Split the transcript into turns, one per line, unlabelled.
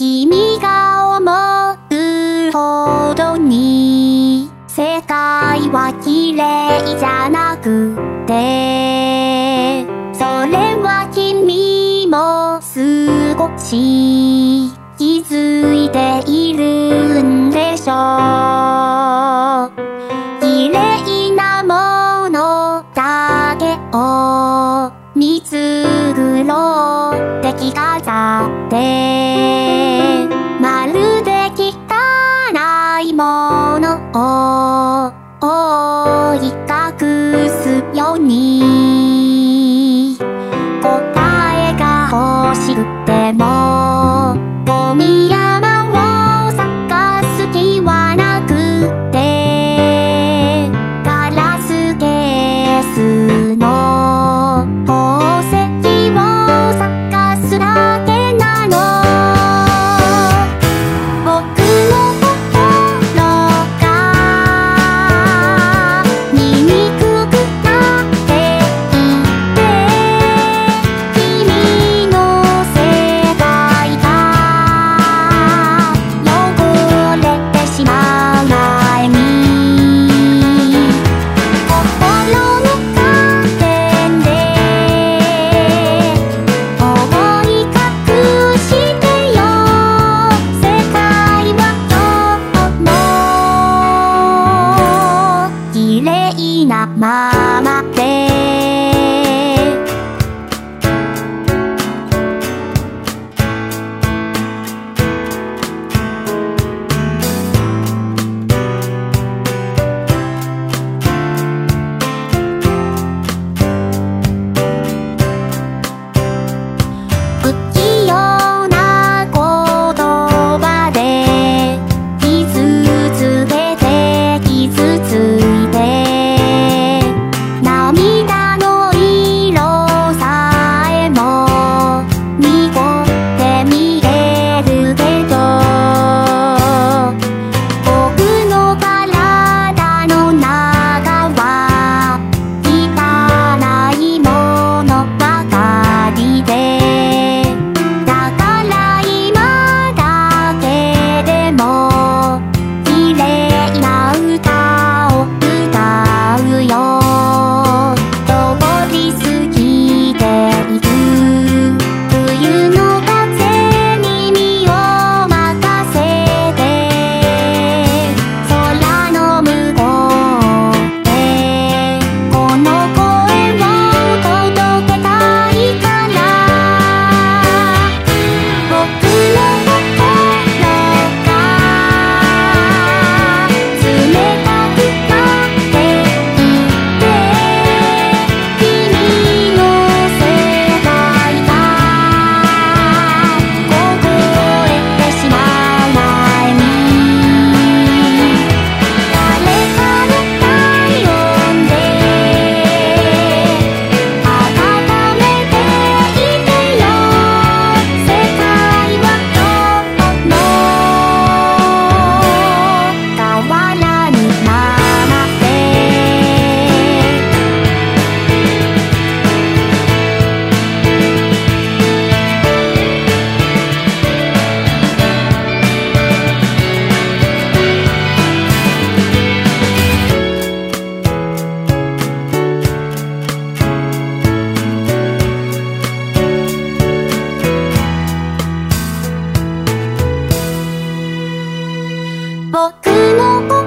君が思うほどに世界は綺麗じゃなくてそれは君も少ごし気づいているんでしょう。綺麗なものだけを見つぐろうって着飾ってに答えが欲しくてもまあまあ僕の声